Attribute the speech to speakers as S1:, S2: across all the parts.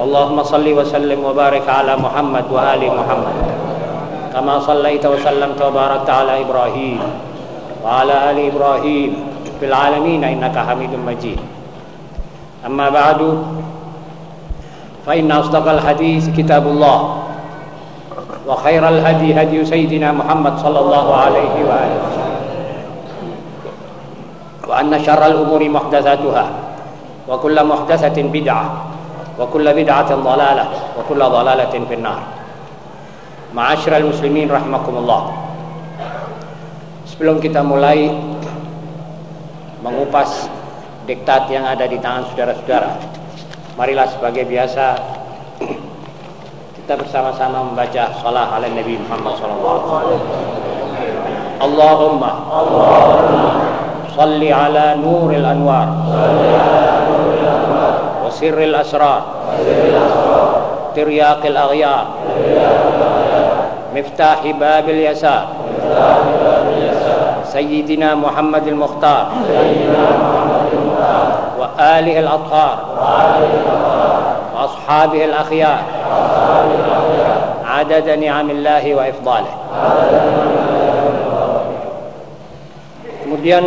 S1: اللهم صل وسلم وبارك على محمد وآل محمد كما صليت وسلمت وباركت على إبراهيم وعلى آل إبراهيم في العالمين إنك حميد مجيد أما بعد فإن أصدق الحديث كتاب الله وخير الهدي هدي سيدنا محمد صلى الله عليه وآله وسلم وأن شر الأمور محدثاتها وكل محدثة بدعة وكل بدعة ضلالة وكل ضلالة في النار معاشر muslimin rahimakumullah Sebelum kita mulai mengupas diktat yang ada di tangan saudara-saudara Marilah sebagai biasa kita bersama-sama membaca salah ala Nabi Muhammad SAW Allahumma Allahumma salli ala nuril anwar salli ala nuril anwar وسر الأسرار. ترياق الأغيار. مفتاح باب اليسار. سيدنا محمد المختار. وآله الأطهار. وأصحابه الأخيار. عدد نعم الله وإفضاله. kemudian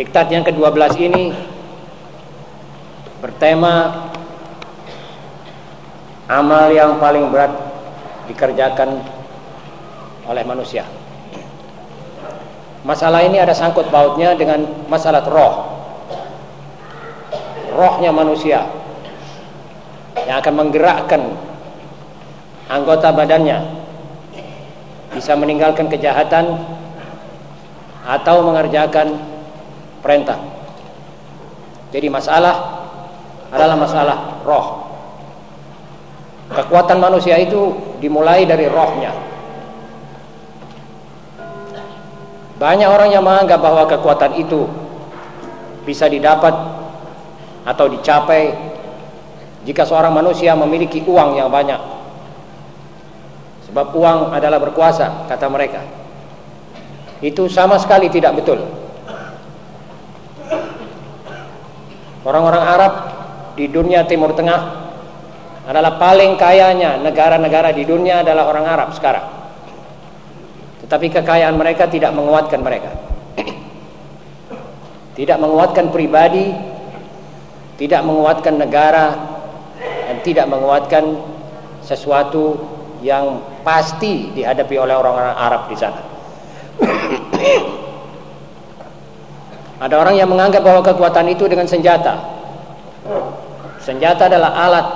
S1: Diktat yang ke-12 ini bertema amal yang paling berat dikerjakan oleh manusia. Masalah ini ada sangkut pautnya dengan masalah roh. Rohnya manusia yang akan menggerakkan anggota badannya bisa meninggalkan kejahatan atau mengerjakan perintah. Jadi masalah adalah masalah roh. Kekuatan manusia itu dimulai dari rohnya. Banyak orang yang menganggap bahwa kekuatan itu bisa didapat atau dicapai jika seorang manusia memiliki uang yang banyak. Sebab uang adalah berkuasa, kata mereka. Itu sama sekali tidak betul. Orang-orang Arab di dunia Timur Tengah adalah paling kayanya negara-negara di dunia adalah orang Arab sekarang. Tetapi kekayaan mereka tidak menguatkan mereka. Tidak menguatkan pribadi, tidak menguatkan negara, dan tidak menguatkan sesuatu yang pasti dihadapi oleh orang-orang Arab di sana. Ada orang yang menganggap bahwa kekuatan itu dengan senjata. Senjata adalah alat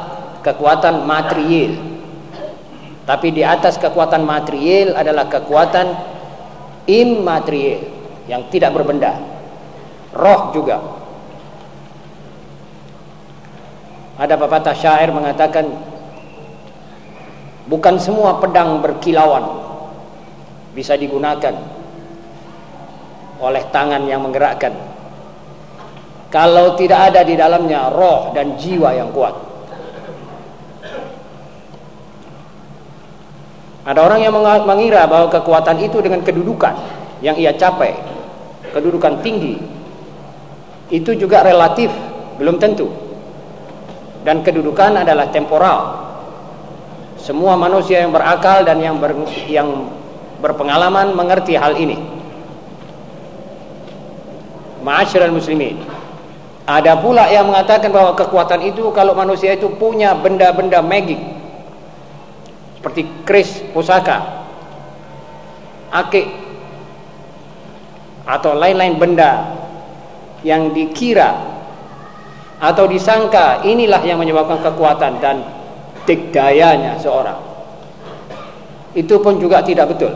S1: kekuatan material. Tapi di atas kekuatan material adalah kekuatan immaterial yang tidak berbenda. Roh juga. Ada pepatah syair mengatakan bukan semua pedang berkilauan bisa digunakan oleh tangan yang menggerakkan. Kalau tidak ada di dalamnya roh dan jiwa yang kuat. Ada orang yang mengira bahwa kekuatan itu dengan kedudukan yang ia capai, kedudukan tinggi, itu juga relatif, belum tentu. Dan kedudukan adalah temporal. Semua manusia yang berakal dan yang ber, yang berpengalaman mengerti hal ini. Ma'asyiral muslimin. Ada pula yang mengatakan bahwa kekuatan itu kalau manusia itu punya benda-benda magik seperti kris pusaka, akik atau lain-lain benda yang dikira atau disangka inilah yang menyebabkan kekuatan dan dikdayanya seorang. Itu pun juga tidak betul.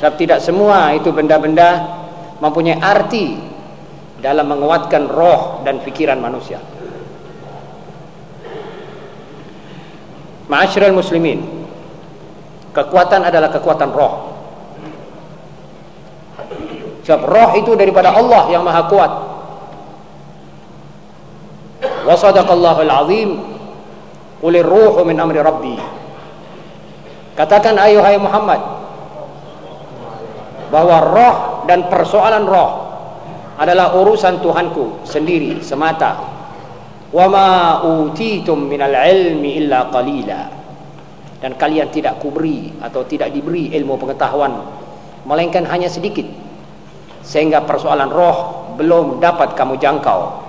S1: Sebab tidak semua itu benda-benda mempunyai arti dalam menguatkan roh dan pikiran manusia. Ma'asyiral muslimin, kekuatan adalah kekuatan roh. Sebab roh itu daripada Allah yang maha kuat. Wa sadaqallahu al-azim. Qulir ruhu min amri rabbi. Katakan ayuhai Muhammad bahwa roh dan persoalan roh adalah urusan Tuhanku sendiri semata. Wama utitum minal ilmi illa qalila. Dan kalian tidak kuberi atau tidak diberi ilmu pengetahuan melainkan hanya sedikit sehingga persoalan roh belum dapat kamu jangkau.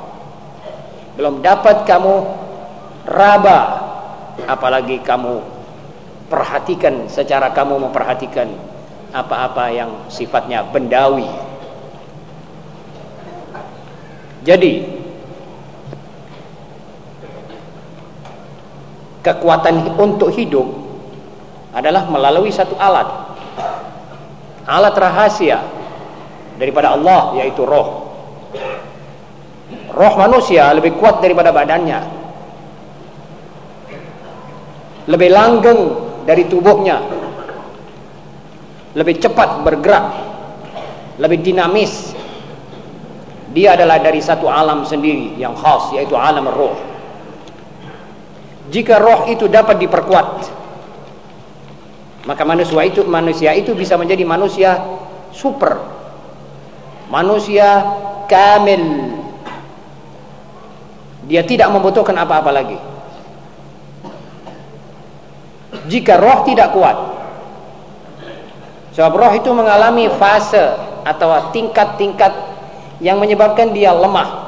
S1: Belum dapat kamu raba apalagi kamu perhatikan secara kamu memperhatikan apa-apa yang sifatnya bendawi. Jadi kekuatan untuk hidup adalah melalui satu alat. Alat rahasia daripada Allah yaitu roh. Roh manusia lebih kuat daripada badannya. Lebih langgeng dari tubuhnya lebih cepat bergerak. Lebih dinamis. Dia adalah dari satu alam sendiri yang khas yaitu alam roh. Jika roh itu dapat diperkuat maka manusia itu manusia itu bisa menjadi manusia super. Manusia kamil. Dia tidak membutuhkan apa-apa lagi. Jika roh tidak kuat sebab roh itu mengalami fase atau tingkat-tingkat yang menyebabkan dia lemah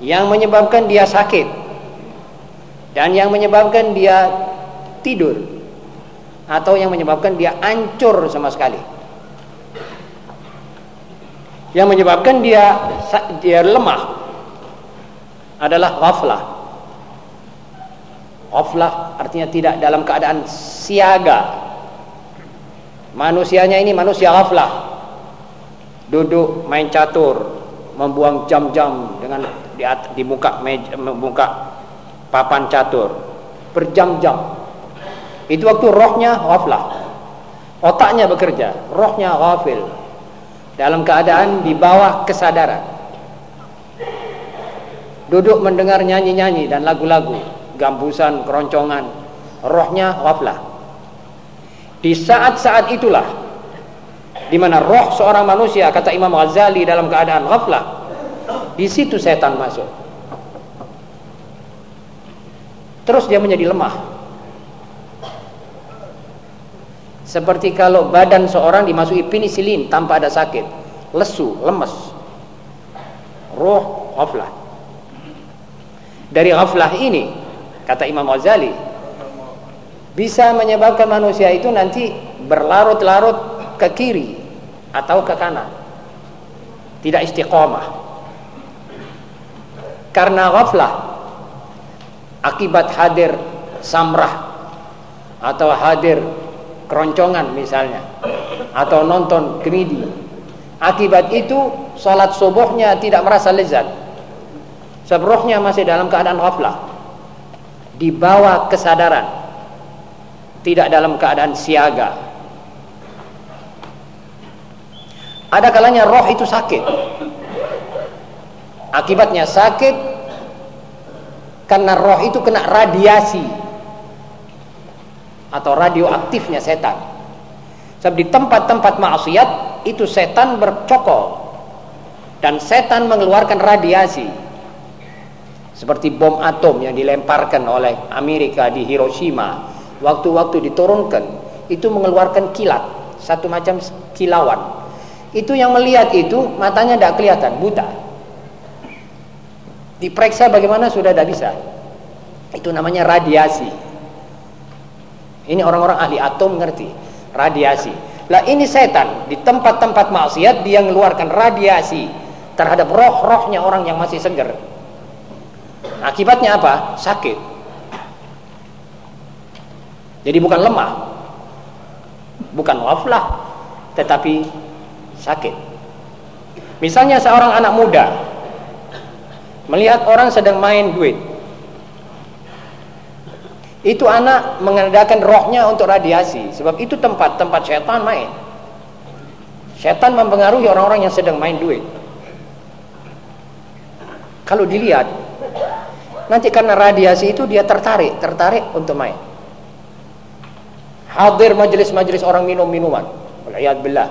S1: yang menyebabkan dia sakit dan yang menyebabkan dia tidur atau yang menyebabkan dia hancur sama sekali. Yang menyebabkan dia dia lemah adalah ghaflah. Ghaflah artinya tidak dalam keadaan siaga manusianya ini manusia ghaflah. Duduk main catur membuang jam-jam dengan di, di muka meja, muka papan catur. Berjam-jam. Itu waktu rohnya ghaflah. Otaknya bekerja rohnya ghafil. Dalam keadaan di bawah kesadaran. Duduk mendengar nyanyi-nyanyi dan lagu-lagu gambusan, keroncongan rohnya ghaflah di saat-saat itulah di mana roh seorang manusia kata Imam Ghazali dalam keadaan ghaflah di situ setan masuk. Terus dia menjadi lemah. Seperti kalau badan seorang dimasuki penisilin tanpa ada sakit lesu, lemes. Roh ghaflah. Dari ghaflah ini kata Imam Ghazali bisa menyebabkan manusia itu nanti berlarut-larut ke kiri atau ke kanan. Tidak istiqomah. Karena ghaflah akibat hadir samrah atau hadir keroncongan misalnya atau nonton komedi akibat itu salat subuhnya tidak merasa lezat. Sebab masih dalam keadaan ghaflah. Di bawah kesadaran tidak dalam keadaan siaga. Ada kalanya roh itu sakit. Akibatnya sakit karena roh itu kena radiasi atau radioaktifnya setan. Sebab di tempat-tempat maksiat itu setan bercokol dan setan mengeluarkan radiasi. Seperti bom atom yang dilemparkan oleh Amerika di Hiroshima waktu-waktu diturunkan itu mengeluarkan kilat satu macam kilauan. Itu yang melihat itu matanya tidak kelihatan buta. Diperiksa bagaimana sudah tidak bisa. Itu namanya radiasi. Ini orang-orang ahli atom ngerti radiasi. Lah ini setan di tempat-tempat maksiat dia mengeluarkan radiasi terhadap roh-rohnya orang yang masih segar akibatnya apa? sakit jadi bukan lemah bukan waflah tetapi sakit Misalnya seorang anak muda melihat orang sedang main duit. Itu anak mengadakan rohnya untuk radiasi sebab itu tempat-tempat setan main. Setan mempengaruhi orang-orang yang sedang main duit. Kalau dilihat nanti karena radiasi itu dia tertarik, tertarik untuk main. Hadir majelis-majelis orang minum minuman. Waliyadbillah.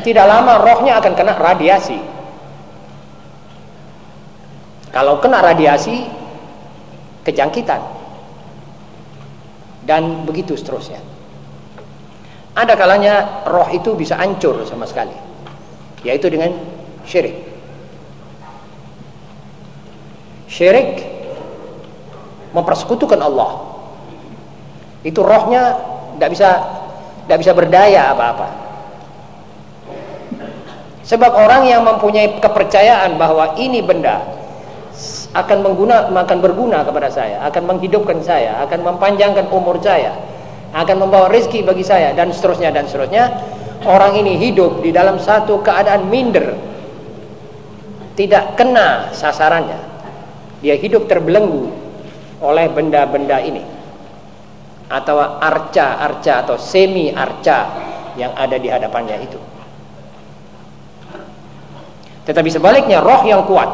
S1: Tidak lama rohnya akan kena radiasi. Kalau kena radiasi, kejangkitan. Dan begitu seterusnya. Ada kalanya roh itu bisa hancur sama sekali. Yaitu dengan syirik. Syirik mempersekutukan Allah. Itu rohnya tidak bisa tidak bisa berdaya apa-apa. Sebab orang yang mempunyai kepercayaan bahwa ini benda akan mengguna akan berguna kepada saya, akan menghidupkan saya, akan mempanjangkan umur saya, akan membawa rezeki bagi saya dan seterusnya dan seterusnya. Orang ini hidup di dalam satu keadaan minder. Tidak kena sasarannya. Dia hidup terbelenggu oleh benda-benda ini. Atau arca-arca atau semi arca yang ada di hadapannya itu. Tetapi sebaliknya roh yang kuat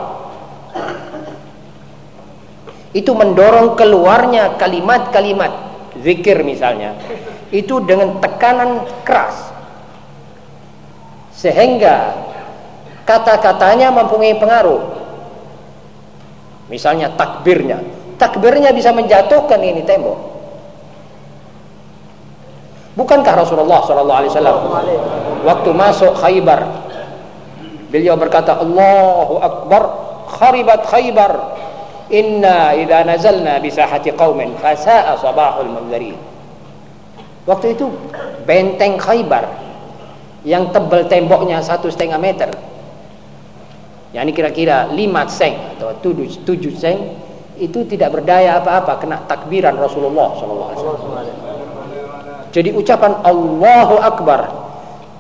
S1: itu mendorong keluarnya kalimat-kalimat zikir misalnya itu dengan tekanan keras. Sehingga kata-katanya mempunyai pengaruh. Misalnya takbirnya. Takbirnya bisa menjatuhkan ini tembok bukankah Rasulullah SAW waktu masuk Khaybar Beliau berkata, Allahu Akbar, kharibat khaybar. Inna idha nazalna bisahati qawmin fasa'a sabahul munzirin. Waktu itu benteng khaybar yang tebal temboknya satu setengah meter. Yang ini kira-kira lima seng atau tujuh, tujuh seng itu tidak berdaya apa-apa kena takbiran Rasulullah SAW. Jadi ucapan Allahu Akbar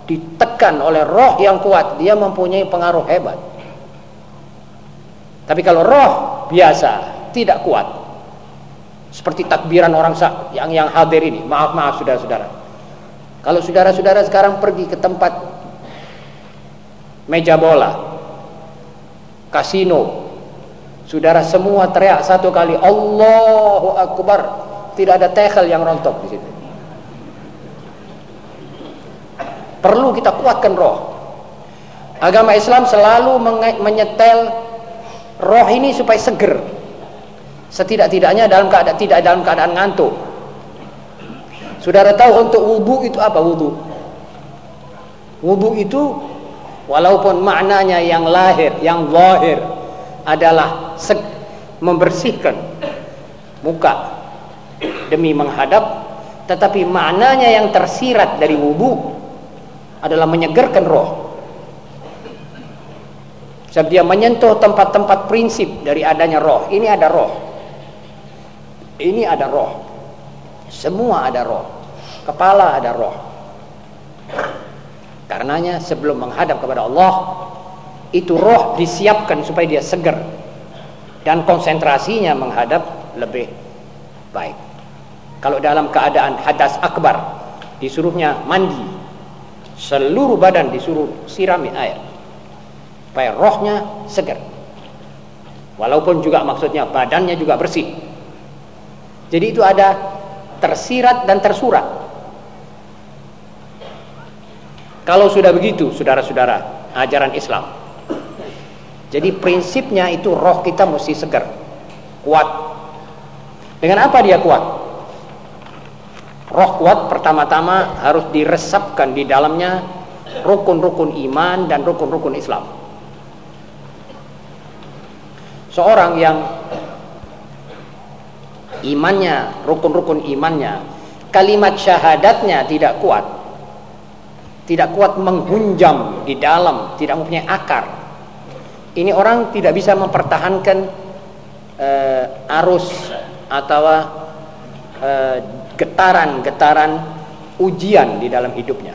S1: ditekan oleh roh yang kuat dia mempunyai pengaruh hebat. Tapi kalau roh biasa tidak kuat seperti takbiran orang yang yang hadir ini maaf maaf saudara-saudara. Kalau saudara-saudara sekarang pergi ke tempat meja bola kasino saudara semua teriak satu kali Allahu Akbar. Tidak ada tehel yang rontok di situ Perlu kita kuatkan roh. Agama Islam selalu menyetel roh ini supaya seger. Setidak-tidaknya dalam keadaan tidak dalam keadaan ngantuk. Saudara tahu untuk wudhu itu apa wudhu? Wudhu itu walaupun maknanya yang lahir, yang zahir adalah membersihkan muka demi menghadap, tetapi maknanya yang tersirat dari wudhu adalah menyegarkan roh. Sebab dia menyentuh tempat-tempat prinsip dari adanya roh. Ini ada roh. Ini ada roh. Semua ada roh. Kepala ada roh. Karenanya sebelum menghadap kepada Allah, itu roh disiapkan supaya dia segar dan konsentrasinya menghadap lebih baik. Kalau dalam keadaan hadas akbar, disuruhnya mandi, seluruh badan disuruh sirami air supaya rohnya segar. Walaupun juga maksudnya badannya juga bersih. Jadi itu ada tersirat dan tersurat. Kalau sudah begitu saudara-saudara ajaran Islam. Jadi prinsipnya itu roh kita mesti segar kuat. Dengan apa dia kuat Roh kuat pertama-tama harus diresapkan di dalamnya rukun-rukun iman dan rukun-rukun Islam. Seorang yang imannya, rukun-rukun imannya, kalimat syahadatnya tidak kuat, tidak kuat menghunjam di dalam, tidak mempunyai akar. Ini orang tidak bisa mempertahankan uh, arus atau uh, getaran-getaran ujian di dalam hidupnya.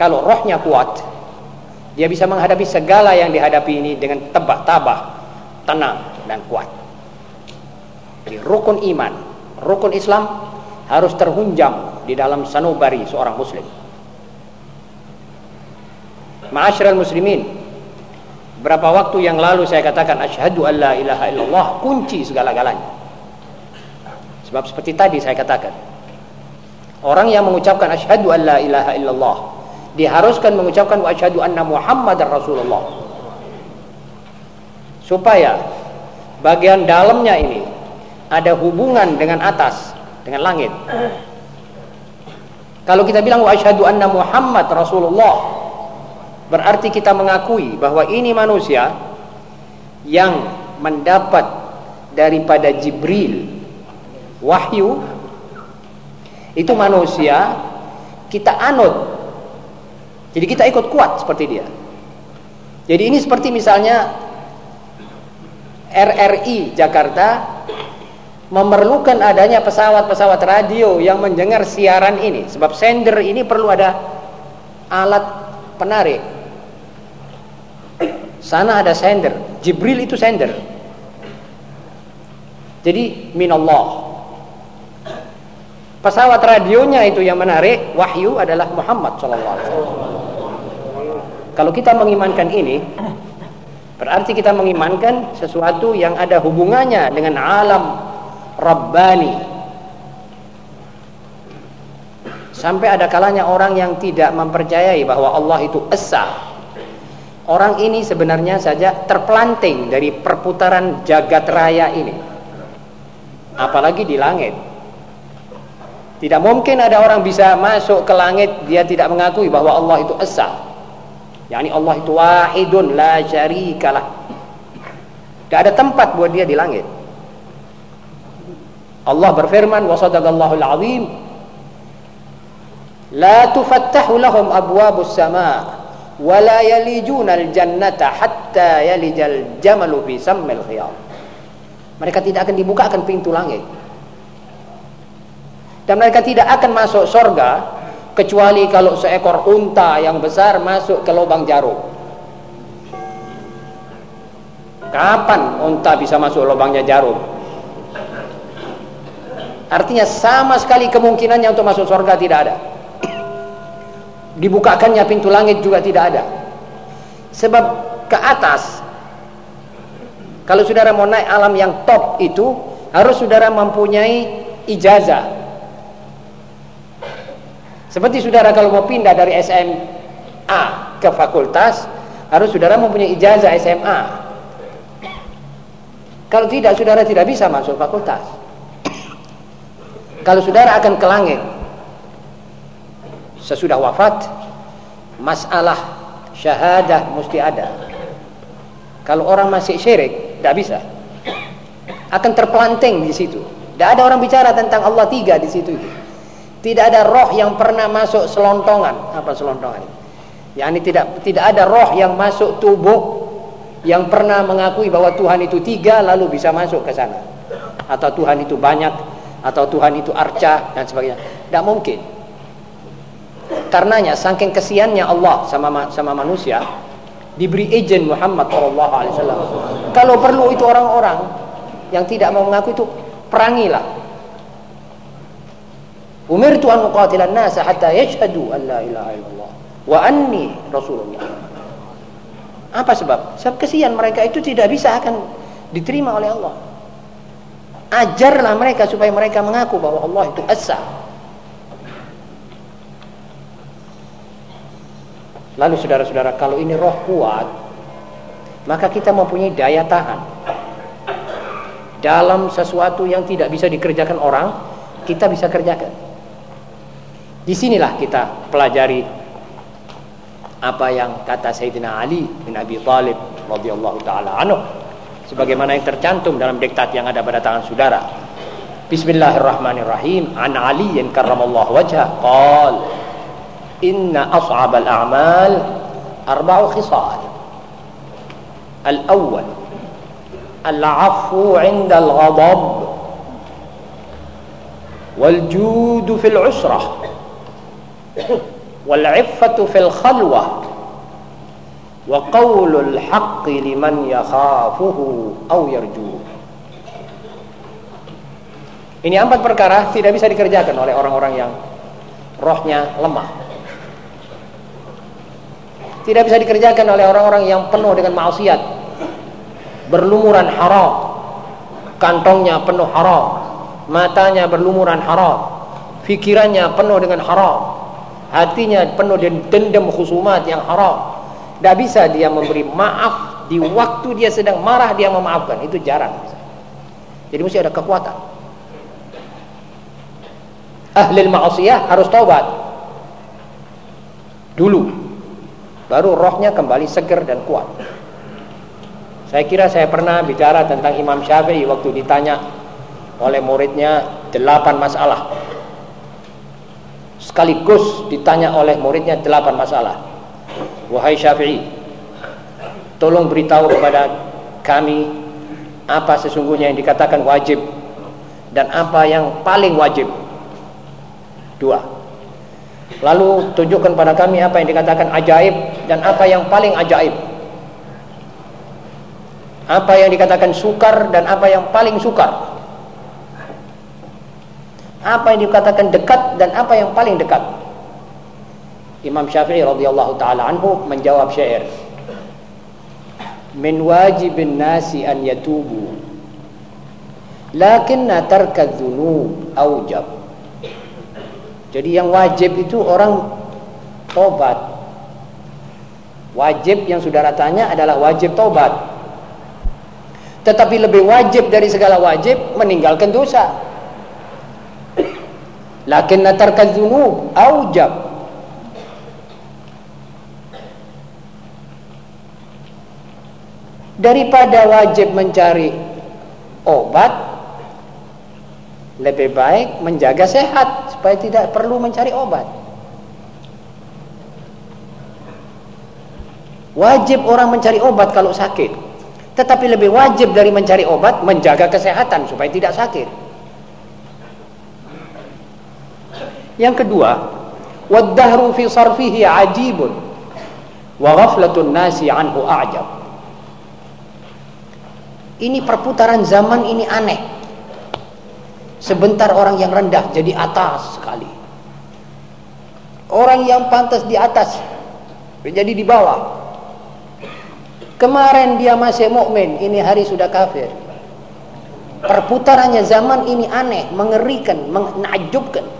S1: kalau rohnya kuat, dia bisa menghadapi segala yang dihadapi ini dengan tebak tabah, tenang dan kuat. Jadi rukun iman, rukun Islam harus terhunjam di dalam sanubari seorang muslim. Ma'asyiral muslimin, berapa waktu yang lalu saya katakan asyhadu alla ilaha illallah kunci segala-galanya. Sebab seperti tadi saya katakan, orang yang mengucapkan asyhadu alla ilaha illallah diharuskan mengucapkan wa asyhadu anna muhammadar rasulullah. Supaya bagian dalamnya ini ada hubungan dengan atas dengan langit. Kalau kita bilang wa asyhadu anna muhammad rasulullah berarti kita mengakui bahwa ini manusia yang mendapat daripada Jibril wahyu itu manusia kita anut jadi kita ikut kuat seperti dia. Jadi ini seperti misalnya RRI Jakarta memerlukan adanya pesawat-pesawat radio yang mendengar siaran ini sebab sender ini perlu ada alat penarik. Sana ada sender, Jibril itu sender. Jadi minallah. Pesawat radionya itu yang menarik wahyu adalah Muhammad sallallahu alaihi wasallam. Kalau kita mengimankan ini, berarti kita mengimankan sesuatu yang ada hubungannya dengan alam Rabbani. Sampai ada kalanya orang yang tidak mempercayai bahwa Allah itu esa. Orang ini sebenarnya saja terpelanting dari perputaran jagat raya ini. Apalagi di langit. Tidak mungkin ada orang bisa masuk ke langit dia tidak mengakui bahwa Allah itu esa. Yakni Allah itu wahidun la syarikalah tidak ada tempat buat dia di langit. Allah berfirman wa sadaqallahul azim. La tufattahu lahum abwabus sama wa la yalijuna al jannata hatta yalijal jamalu fi sammil khiyam. Mereka tidak akan dibukakan pintu langit dan mereka tidak akan masuk surga kecuali kalau seekor unta yang besar masuk ke lubang jarum. Kapan unta bisa masuk lubangnya jarum? Artinya sama sekali kemungkinannya untuk masuk surga tidak ada. Dibukakannya pintu langit juga tidak ada. Sebab ke atas kalau saudara mau naik alam yang top itu harus saudara mempunyai ijazah seperti saudara kalau mau pindah dari SMA ke fakultas, harus saudara mempunyai ijazah SMA. Kalau tidak, saudara tidak bisa masuk fakultas. Kalau saudara akan ke langit, sesudah wafat, masalah syahadah mesti ada. Kalau orang masih syirik, tidak bisa. Akan terpelanting di situ. Tidak ada orang bicara tentang Allah tiga di situ. Tidak ada roh yang pernah masuk selontongan. Apa selontongan? Ya, ini tidak tidak ada roh yang masuk tubuh yang pernah mengakui bahwa Tuhan itu tiga lalu bisa masuk ke sana. Atau Tuhan itu banyak, atau Tuhan itu arca dan sebagainya. Tidak mungkin. Karenanya saking kesiannya Allah sama sama manusia diberi agent Muhammad sallallahu alaihi wasallam. Kalau perlu itu orang-orang yang tidak mau mengaku itu perangilah Umirtu an uqatilan nas hatta yashhadu an la ilaha illallah wa anni rasulullah. Apa sebab? Sebab kesian mereka itu tidak bisa akan diterima oleh Allah. Ajarlah mereka supaya mereka mengaku bahwa Allah itu esa. Lalu saudara-saudara, kalau ini roh kuat, maka kita mempunyai daya tahan. Dalam sesuatu yang tidak bisa dikerjakan orang, kita bisa kerjakan. Di sinilah kita pelajari apa yang kata Sayyidina Ali bin Abi Thalib radhiyallahu taala anhu sebagaimana yang tercantum dalam diktat yang ada pada tangan saudara. Bismillahirrahmanirrahim. An Ali karramallahu wajhah qal inna ash'ab al-a'mal arba'u khisal. Al-awwal al-'afwu 'inda al-ghadab wal-jud fil 'usrah wal iffatu fil khalwah wa qawlul haqqi liman yakhafuhu aw yarjuhu ini empat perkara tidak bisa dikerjakan oleh orang-orang yang rohnya lemah. Tidak bisa dikerjakan oleh orang-orang yang penuh dengan maksiat. Berlumuran haram. Kantongnya penuh haram. Matanya berlumuran haram. Fikirannya penuh dengan haram. Hatinya penuh dendam khusumat yang haram. Tidak bisa dia memberi maaf di waktu dia sedang marah dia memaafkan. Itu jarang. Jadi mesti ada kekuatan ahli ma'asiyah harus taubat dulu baru rohnya kembali seger dan kuat saya kira saya pernah bicara tentang Imam Syafi'i waktu ditanya oleh muridnya delapan masalah sekaligus ditanya oleh muridnya delapan masalah wahai Syafi'i tolong beritahu kepada kami apa sesungguhnya yang dikatakan wajib dan apa yang paling wajib Dua. Lalu tunjukkan pada kami apa yang dikatakan ajaib dan apa yang paling ajaib. Apa yang dikatakan sukar dan apa yang paling sukar. Apa yang dikatakan dekat dan apa yang paling dekat. Imam Syafi'i radhiyallahu taala anhu menjawab syair. Min wajibin nasi an yatubu. Lakinna tarka dzunub aujab. Jadi yang wajib itu orang tobat. Wajib yang saudara tanya adalah wajib tobat. Tetapi lebih wajib dari segala wajib meninggalkan dosa. Lakin natarka dzunub aujab. Daripada wajib mencari obat lebih baik menjaga sehat supaya tidak perlu mencari obat. Wajib orang mencari obat kalau sakit. Tetapi lebih wajib dari mencari obat menjaga kesehatan supaya tidak sakit. Yang kedua, wadahru fi sarfihi ajibun wa ghaflatun nasi anhu a'jab. Ini perputaran zaman ini aneh. Sebentar orang yang rendah jadi atas sekali. Orang yang pantas di atas menjadi di bawah. Kemarin dia masih mukmin, ini hari sudah kafir. Perputarannya zaman ini aneh, mengerikan, menakjubkan.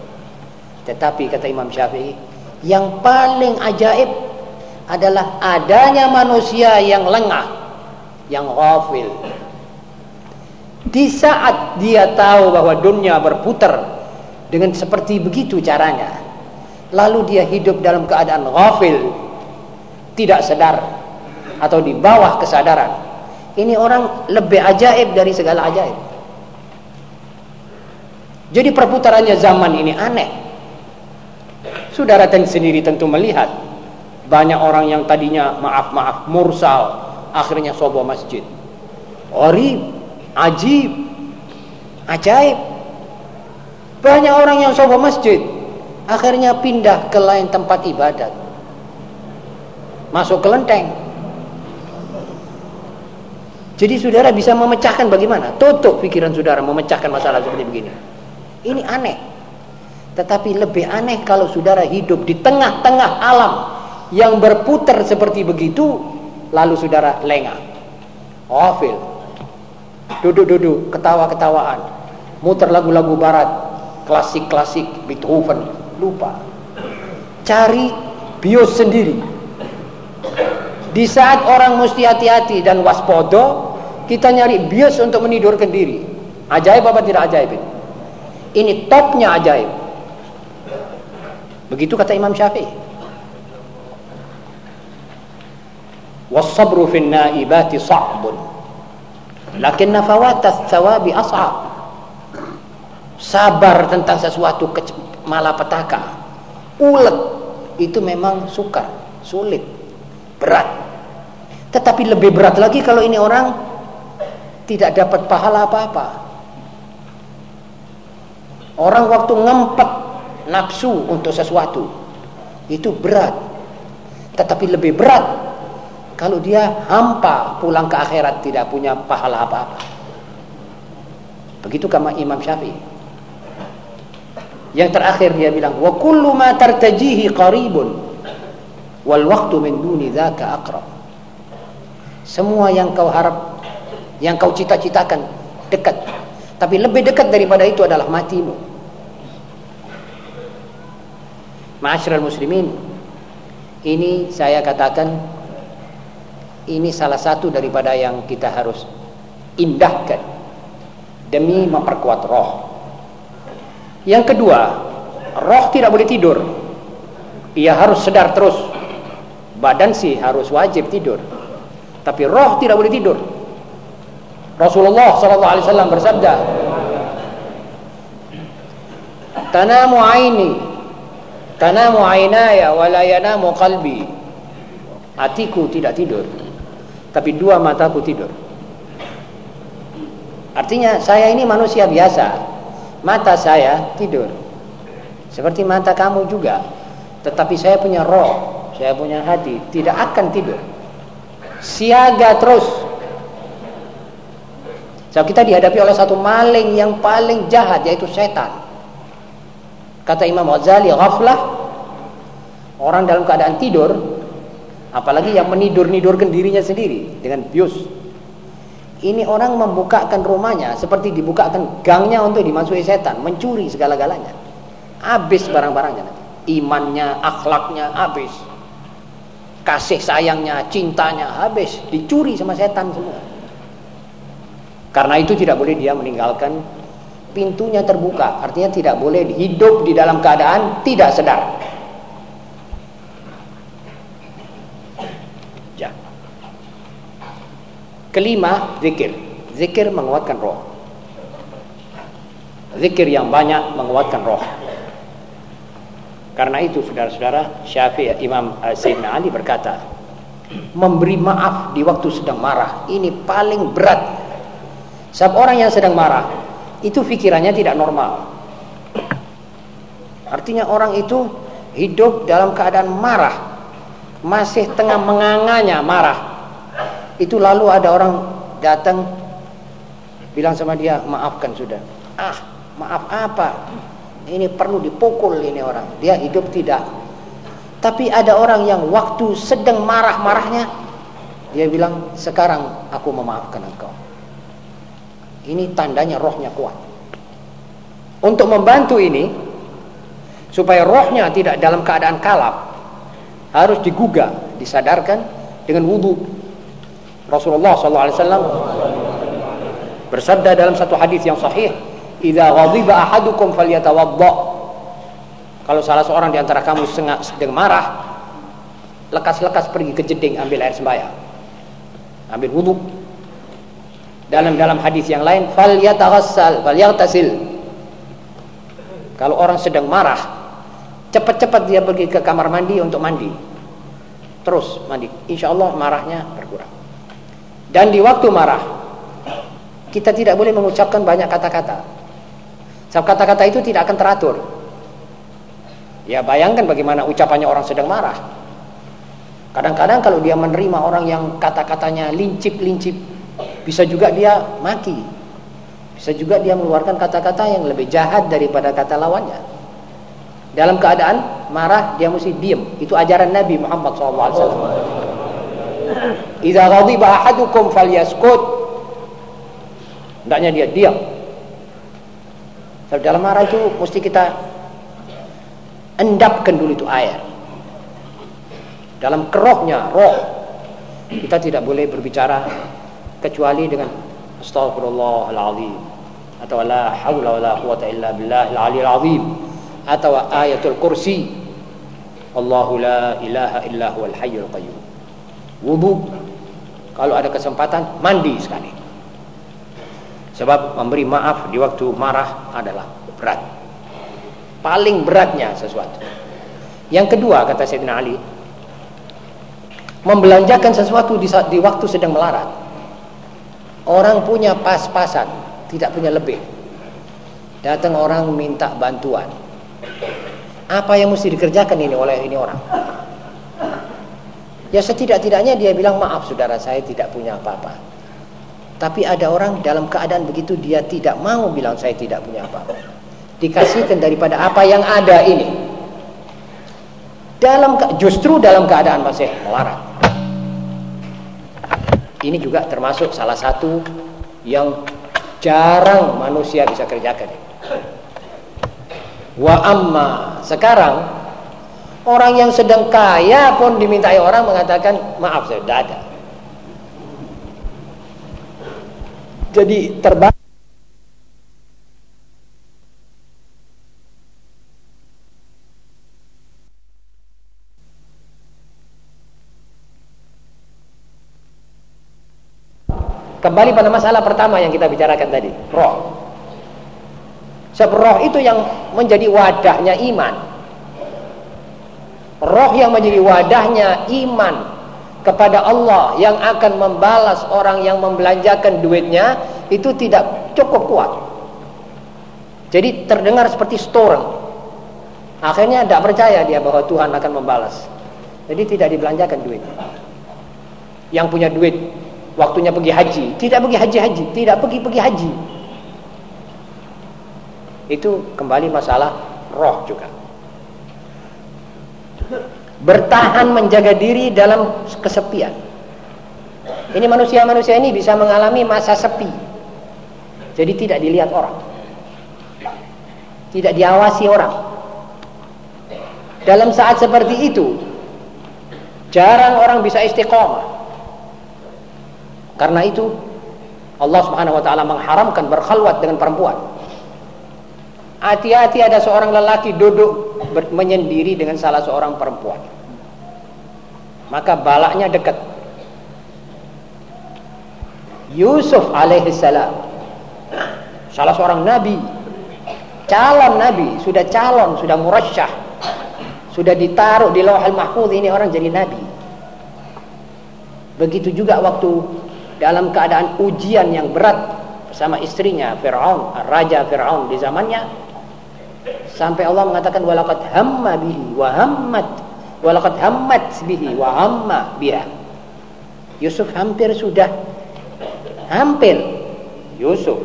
S1: Tetapi kata Imam Syafi'i, yang paling ajaib adalah adanya manusia yang lengah, yang ghafil, di saat dia tahu bahwa dunia berputar dengan seperti begitu caranya, lalu dia hidup dalam keadaan ghafil, tidak sadar atau di bawah kesadaran. Ini orang lebih ajaib dari segala ajaib. Jadi perputarannya zaman ini aneh. Saudara sendiri tentu melihat banyak orang yang tadinya maaf-maaf mursal akhirnya sobo masjid. Orib Ajib. Ajaib. Banyak orang yang sobo masjid. Akhirnya pindah ke lain tempat ibadat. Masuk ke lenteng. Jadi saudara bisa memecahkan bagaimana? Tutup pikiran saudara memecahkan masalah seperti begini. Ini aneh. Tetapi lebih aneh kalau saudara hidup di tengah-tengah alam yang berputar seperti begitu, lalu saudara lengah. Ofil duduk-duduk ketawa-ketawaan. Muter lagu-lagu barat. Klasik-klasik Beethoven. Lupa. Cari bios sendiri. Di saat orang mesti hati-hati dan waspodo kita nyari bios untuk menidurkan diri. Ajaib apa tidak ajaib ini topnya ajaib begitu kata Imam Syafi'i wasabru fin naibati sa'bun Lakin nafawatas thawabi. Sabar tentang sesuatu malapetaka. Ulet itu memang sukar, sulit, berat. Tetapi lebih berat lagi kalau ini orang tidak dapat pahala apa-apa. Orang waktu ngempet nafsu untuk sesuatu.
S2: Itu berat. Tetapi lebih berat kalau dia hampa pulang ke akhirat tidak punya pahala apa-apa. Begitu kama Imam Syafi'i. Yang terakhir dia bilang, "Wa kullu ma tartajihi qaribun wal waqtu min duni dzaka aqrab." Semua yang kau harap, yang kau cita-citakan dekat. Tapi lebih dekat daripada itu adalah matimu. Ma'asyiral muslimin, ini saya katakan ini salah satu daripada yang kita harus indahkan demi memperkuat roh. Yang kedua, roh tidak boleh tidur. Ia harus sedar terus. Badan sih harus wajib tidur. Tapi roh tidak boleh tidur. Rasulullah sallallahu alaihi wasallam bersabda, "Tanamu aini, tanamu ainaya wa la yanamu qalbi." Hatiku tidak tidur, tapi dua mataku tidur. Artinya saya ini manusia biasa. Mata saya tidur. Seperti mata kamu juga. Tetapi saya punya roh, saya punya hati, tidak akan tidur. Siaga terus. So, kita dihadapi oleh satu maling yang paling jahat yaitu setan. Kata Imam Ghazali, ghaflah orang dalam keadaan tidur, apalagi yang menidur-nidurkan dirinya sendiri dengan bius. Ini orang membukakan rumahnya seperti dibukakan gangnya untuk dimasuki setan, mencuri segala-galanya. Habis barang-barangnya Imannya, akhlaknya habis. Kasih sayangnya, cintanya habis, dicuri sama setan semua. Karena itu tidak boleh dia meninggalkan pintunya terbuka, artinya tidak boleh hidup di dalam keadaan tidak sedar. Ya. Kelima, zikir. Zikir menguatkan roh. Zikir yang banyak menguatkan roh. Karena itu saudara-saudara, Syafi'i Imam uh, Sayyidina Ali berkata, memberi maaf di waktu sedang marah ini paling berat. Sebab orang yang sedang marah itu pikirannya tidak normal. Artinya orang itu hidup dalam keadaan marah, masih tengah menganganya marah. Itu lalu ada orang datang bilang sama dia, "Maafkan sudah." Ah, maaf apa? Ini perlu dipukul ini orang. Dia hidup tidak. Tapi ada orang yang waktu sedang marah-marahnya dia bilang, "Sekarang aku memaafkan engkau." Ini tandanya rohnya kuat. Untuk membantu ini supaya rohnya tidak dalam keadaan kalap, harus digugah, disadarkan dengan wudhu. Rasulullah SAW bersabda dalam satu hadis yang sahih, "Idza ghadiba ahadukum falyatawadda." Kalau salah seorang di antara kamu sedang marah, lekas-lekas pergi ke jeding ambil air sembahyang. Ambil wudhu. Dalam dalam hadis yang lain, falyataghassal, falyaghtasil. Kalau orang sedang marah, cepat-cepat dia pergi ke kamar mandi untuk mandi. Terus mandi. Insya Allah marahnya berkurang. Dan di waktu marah, kita tidak boleh mengucapkan banyak kata-kata. Sebab kata-kata itu tidak akan teratur. Ya bayangkan bagaimana ucapannya orang sedang marah. Kadang-kadang kalau dia menerima orang yang kata-katanya lincip-lincip, bisa juga dia maki. Bisa juga dia mengeluarkan kata-kata yang lebih jahat daripada kata lawannya. Dalam keadaan marah dia mesti diam. Itu ajaran Nabi Muhammad SAW. Idza ghadiba ahadukum falyaskut. Hendaknya dia diam. Kalau dalam marah itu mesti kita endapkan dulu itu air. Dalam kerohnya, roh. Kita tidak boleh berbicara kecuali dengan astagfirullahalazim atau la haula wala quwata illa billahil aliyil azim atau ayatul kursi. Allahu la ilaha illa huwal hayyul qayyum. Wudu. Kalau ada kesempatan mandi sekali. Sebab memberi maaf di waktu marah adalah berat. Paling beratnya sesuatu. Yang kedua kata Sayyidina Ali membelanjakan sesuatu di, di waktu sedang melarat orang punya pas-pasan tidak punya lebih datang orang minta bantuan Apa yang mesti dikerjakan ini oleh ini orang? Ya setidak-tidaknya dia bilang maaf saudara saya tidak punya apa-apa. Tapi ada orang dalam keadaan begitu dia tidak mau bilang saya tidak punya apa-apa. Dikasihkan daripada apa yang ada ini. Dalam justru dalam keadaan masih melarat. Ini juga termasuk salah satu yang jarang manusia bisa kerjakan. Wa amma sekarang Orang yang sedang kaya pun dimintai orang mengatakan maaf saya tidak ada. Jadi terbang Kembali pada masalah pertama yang kita bicarakan tadi, roh. Sebab roh itu yang menjadi wadahnya iman. Roh yang menjadi wadahnya iman kepada Allah yang akan membalas orang yang membelanjakan duitnya itu tidak cukup kuat. Jadi terdengar seperti store. Akhirnya tidak percaya dia bahwa Tuhan akan membalas. Jadi tidak dibelanjakan duit. Yang punya duit waktunya pergi haji, tidak pergi haji-haji, tidak pergi-pergi haji. Itu kembali masalah roh juga bertahan menjaga diri dalam kesepian. Ini manusia-manusia ini bisa mengalami masa sepi. Jadi tidak dilihat orang. Tidak diawasi orang. Dalam saat seperti itu, jarang orang bisa istiqomah. Karena itu Allah Subhanahu wa taala mengharamkan berkhalwat dengan perempuan. Hati-hati ada seorang lelaki duduk menyendiri dengan salah seorang perempuan. Maka balaknya dekat. Yusuf alaihissalam salah seorang nabi calon nabi sudah calon sudah murasyah sudah ditaruh di lauhul mahfuz ini orang jadi nabi begitu juga waktu dalam keadaan ujian yang berat bersama istrinya Fir'aun raja Fir'aun di zamannya Sampai Allah mengatakan walaqad hamma bihi wa hammat walaqad hammat bihi wa hamma biha. Yusuf hampir sudah hampir Yusuf.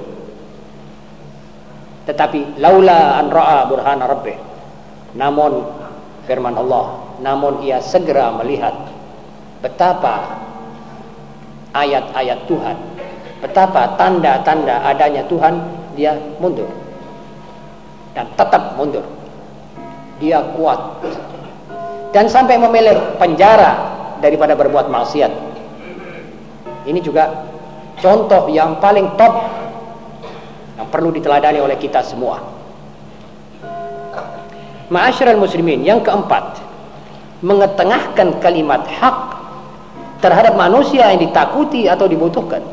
S2: Tetapi laula an ra'a burhana rabbih. Namun firman Allah, namun ia segera melihat betapa ayat-ayat Tuhan, betapa tanda-tanda adanya Tuhan, dia mundur dan tetap mundur. Dia kuat dan sampai memilih penjara daripada berbuat maksiat. Ini juga contoh yang paling top yang perlu diteladani oleh kita semua. Ma'asyiral muslimin, yang keempat, mengetengahkan kalimat hak terhadap manusia yang ditakuti atau dibutuhkan.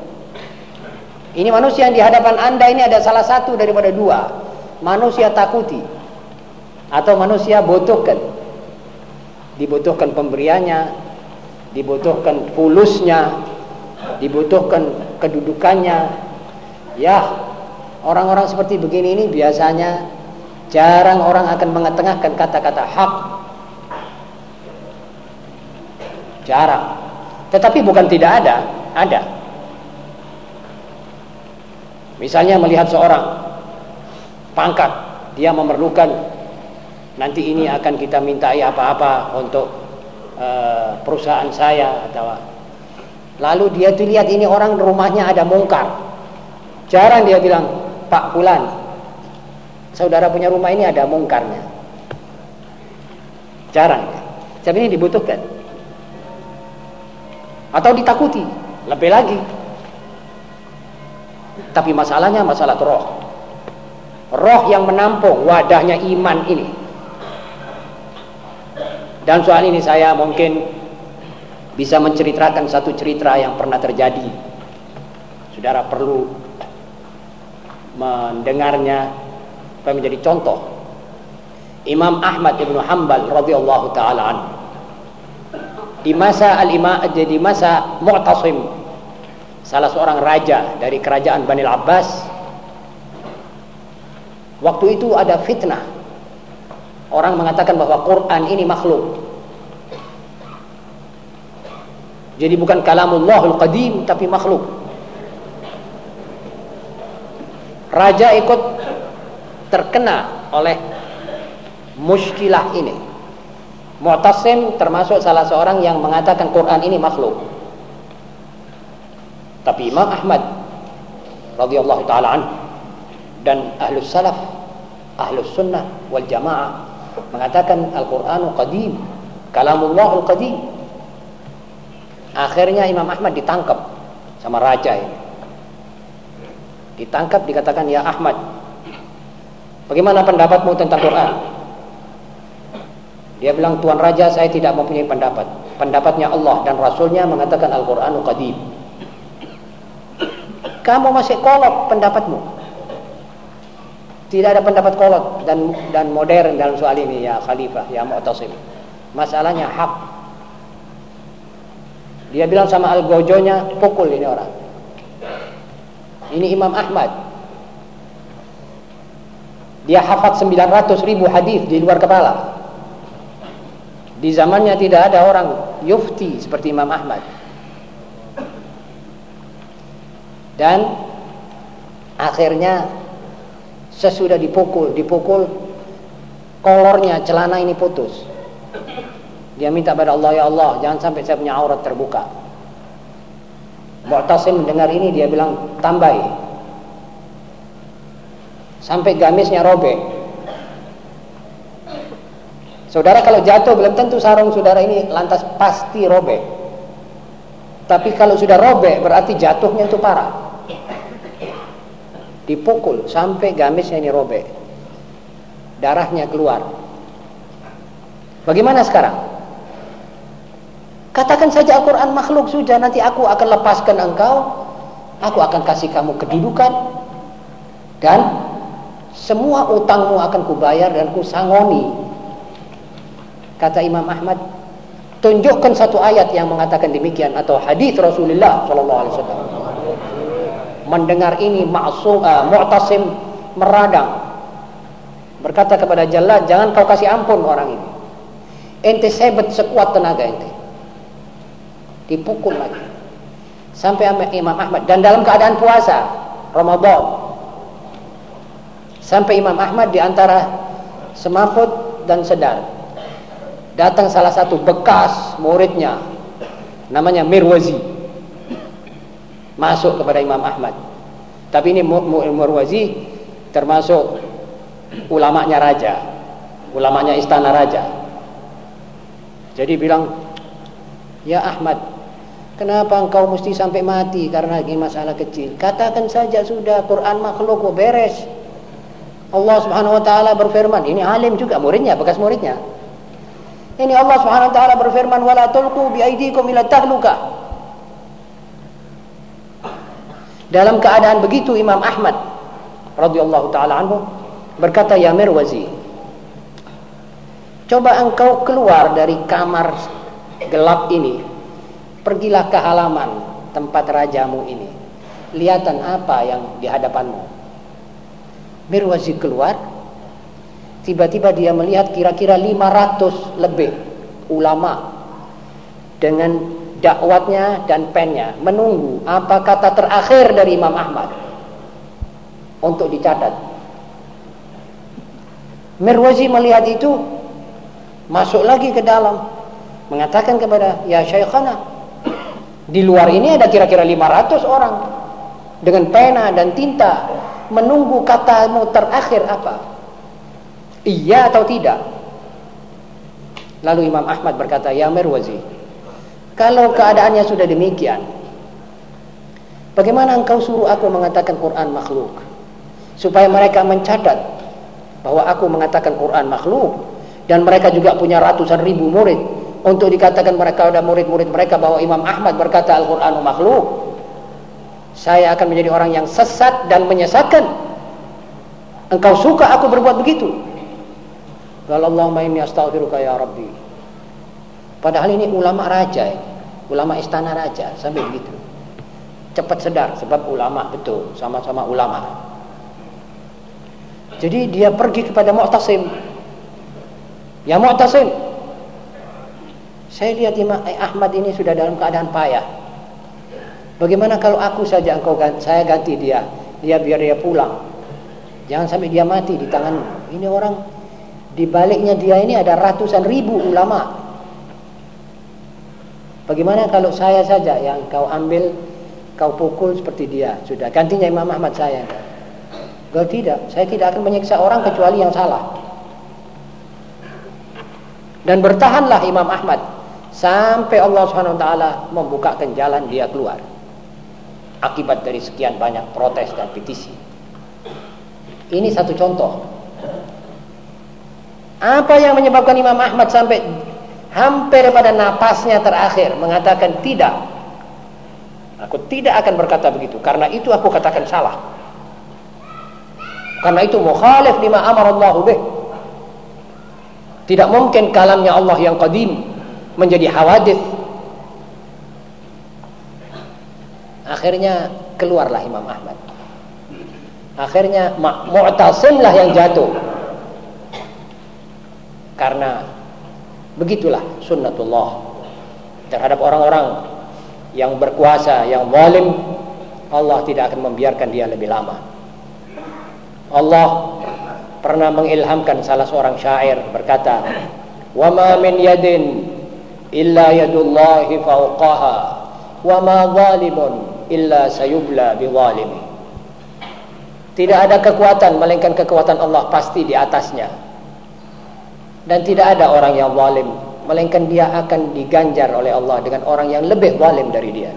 S2: Ini manusia yang di hadapan Anda ini ada salah satu daripada dua. Manusia takuti atau manusia butuhkan. Dibutuhkan pemberiannya dibutuhkan fulusnya dibutuhkan kedudukannya. Ya orang-orang seperti begini ini biasanya jarang orang akan mengetengahkan kata-kata hak. Jarang tetapi bukan tidak ada ada. Misalnya melihat seorang pangkat dia memerlukan nanti ini akan kita mintai apa-apa untuk uh, perusahaan saya atau lalu dia tuh lihat ini orang rumahnya ada mungkar. Jarang dia bilang Pak Fulan saudara punya rumah ini ada mungkarnya. Jarang. Tapi ini dibutuhkan atau ditakuti. Lebih lagi. Tapi masalahnya masalah roh. Roh yang menampung wadahnya iman ini. Dan soal ini saya mungkin bisa menceritakan satu cerita yang pernah terjadi. Saudara perlu mendengarnya. Supaya menjadi contoh. Imam Ahmad ibnu Hanbal radhiyallahu taala di masa al-imam di masa Mu'tasim salah seorang raja dari kerajaan Bani Abbas Waktu itu ada fitnah. orang mengatakan bahwa Quran ini makhluk. Jadi bukan kalamullahul qadim tapi makhluk. Raja ikut terkena oleh muskilah ini. Mu'tasim termasuk salah seorang yang mengatakan Quran ini makhluk. Tapi Imam Ahmad radhiyallahu taala anhu dan ahlus salaf, ahlus sunnah wal jamaah mengatakan Al-Qur'anu qadim, kalamullahul qadim. Akhirnya Imam Ahmad ditangkap sama raja ini. Ditangkap dikatakan ya Ahmad, bagaimana pendapatmu tentang Quran? Dia bilang, Tuan Raja saya tidak mempunyai pendapat. Pendapatnya Allah dan Rasulnya mengatakan Al-Quran Qadim. Kamu masih kolot pendapatmu. Tidak ada pendapat kolot dan dan modern dalam soal ini ya Khalifah, ya Mu'tasim. Masalahnya hak. Dia bilang sama Al-Gojonya, pukul ini orang. Ini Imam Ahmad. Dia hafat 900 ribu hadis di luar kepala. Di zamannya tidak ada orang yufti seperti Imam Ahmad. Dan akhirnya sesudah dipukul, dipukul kolornya celana ini putus. Dia minta pada Allah, ya Allah, jangan sampai saya punya aurat terbuka. Mu'tasim mendengar ini dia bilang tambahi. Sampai gamisnya robek. Saudara kalau jatuh belum tentu sarung saudara ini lantas pasti robek. Tapi kalau sudah robek berarti jatuhnya itu parah. Dipukul sampai gamisnya ini robek. Darahnya keluar. Bagaimana sekarang? Katakan saja Al-Quran makhluk sudah nanti aku akan lepaskan engkau. Aku akan kasih kamu kedudukan. Dan semua utangmu akan kubayar dan kusangoni Kata Imam Ahmad, tunjukkan satu ayat yang mengatakan demikian atau hadis Rasulullah sallallahu alaihi wasallam. Mendengar ini Ma'sum uh, Mu'tasim meradang. Berkata kepada Jalla, jangan kau kasih ampun orang ini. Ente sebet sekuat tenaga ente. Dipukul lagi. Sampai Imam Ahmad dan dalam keadaan puasa Ramadan. Sampai Imam Ahmad di antara semaput dan sedar datang salah satu bekas muridnya. Namanya Mirwazi. Masuk kepada Imam Ahmad. Tapi ini Mirwazi termasuk ulamanya raja. Ulamanya istana raja. Jadi bilang ya Ahmad kenapa engkau mesti sampai mati karena ini masalah kecil? Katakan saja sudah Quran makhluk beres. Allah subhanahu wa ta'ala berfirman ini alim juga muridnya bekas muridnya ini Allah Subhanahu wa taala berfirman wala tulqu biaidikum ila tahluka. Dalam keadaan begitu Imam Ahmad radhiyallahu taala anhu berkata ya Mirwazi Coba engkau keluar dari kamar gelap ini Pergilah ke halaman tempat rajamu ini Lihatan apa yang di hadapanmu Mirwazi keluar Tiba-tiba dia melihat kira-kira 500 lebih ulama dengan dakwatnya dan pennya menunggu apa kata terakhir dari Imam Ahmad untuk dicatat. Mirwazi melihat itu masuk lagi ke dalam mengatakan kepada ya Syekhana di luar ini ada kira-kira 500 orang dengan pena dan tinta menunggu katamu terakhir apa Iya atau tidak? Lalu Imam Ahmad berkata, Ya Merwazi, kalau keadaannya sudah demikian, bagaimana engkau suruh aku mengatakan Quran makhluk? Supaya mereka mencatat bahwa aku mengatakan Quran makhluk dan mereka juga punya ratusan ribu murid untuk dikatakan mereka ada murid-murid mereka bahwa Imam Ahmad berkata Al-Quran makhluk. Saya akan menjadi orang yang sesat dan menyesatkan. Engkau suka aku berbuat begitu? Kalau Allahumma inni astaghfiruka ya Rabbi. Padahal ini ulama raja. Ulama istana raja sampai begitu. Cepat sedar sebab ulama betul, sama-sama ulama. Jadi dia pergi kepada Mu'tasim. Ya Mu'tasim. Saya lihat Imam Ahmad ini sudah dalam keadaan payah. Bagaimana kalau aku saja engkau ganti, saya ganti dia, dia biar dia pulang. Jangan sampai dia mati di tanganmu. Ini orang di baliknya dia ini ada ratusan ribu ulama. Bagaimana kalau saya saja yang kau ambil, kau pukul seperti dia, sudah gantinya Imam Ahmad saya. Kalau tidak, saya tidak akan menyiksa orang kecuali yang salah. Dan bertahanlah Imam Ahmad sampai Allah Subhanahu wa taala membukakan jalan dia keluar. Akibat dari sekian banyak protes dan petisi. Ini satu contoh. Apa yang menyebabkan Imam Ahmad sampai hampir pada napasnya terakhir mengatakan tidak. Aku tidak akan berkata begitu karena itu aku katakan salah. Karena itu mukhalif lima amar Allah bih. Tidak mungkin kalamnya Allah yang qadim menjadi hawadith. Akhirnya keluarlah Imam Ahmad. Akhirnya Mu'tasimlah yang jatuh. Karena begitulah sunnatullah terhadap orang-orang yang berkuasa, yang zalim, Allah tidak akan membiarkan dia lebih lama. Allah pernah mengilhamkan salah seorang syair berkata, "Wa min yadin illa yadullahi fawqaha, wa ma zalimun illa sayubla bizalimi." Tidak ada kekuatan melainkan kekuatan Allah pasti di atasnya. Dan tidak ada orang yang zalim melainkan dia akan diganjar oleh Allah dengan orang yang lebih zalim dari dia.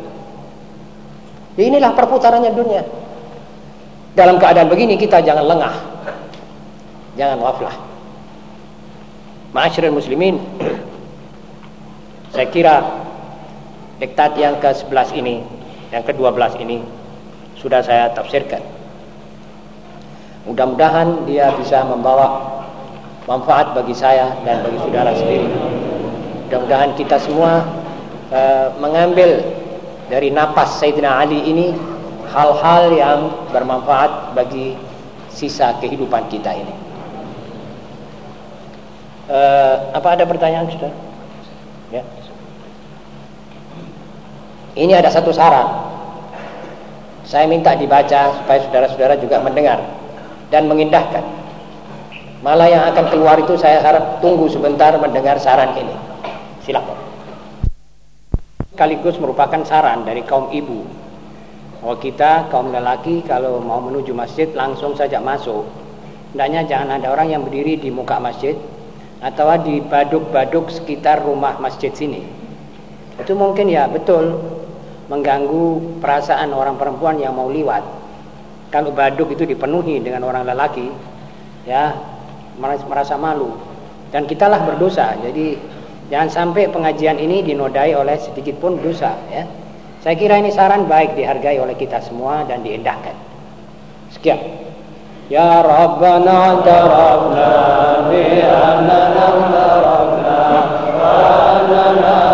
S2: Inilah perputarannya dunia. Dalam keadaan begini kita jangan lengah. Jangan waflah. Ma'asyiral muslimin. Saya kira diktat yang ke-11 ini, yang ke-12 ini sudah saya tafsirkan. Mudah-mudahan dia bisa membawa manfaat bagi saya dan bagi saudara sendiri. Mudah-mudahan kita semua uh, mengambil dari napas Sayyidina Ali ini hal-hal yang bermanfaat bagi sisa kehidupan kita ini. Uh, apa ada pertanyaan sudah? Ya. Ini ada satu saran. Saya minta dibaca supaya saudara-saudara juga mendengar dan mengindahkan. Malah yang akan keluar itu saya harap tunggu sebentar mendengar saran ini. Silakan. Sekaligus merupakan saran dari kaum ibu. Bahwa kita kaum lelaki kalau mau menuju masjid langsung saja masuk. Hendaknya jangan ada orang yang berdiri di muka masjid atau di baduk-baduk sekitar rumah masjid sini. Itu mungkin ya betul mengganggu perasaan orang perempuan yang mau liwat. Kalau baduk itu dipenuhi dengan orang lelaki, ya merasa malu dan kitalah berdosa. Jadi jangan sampai pengajian ini dinodai oleh sedikit pun dosa ya. Saya kira ini saran baik dihargai oleh kita semua dan diendahkan Sekian. Ya Rabbana tarabna bi annana tarabna wa annana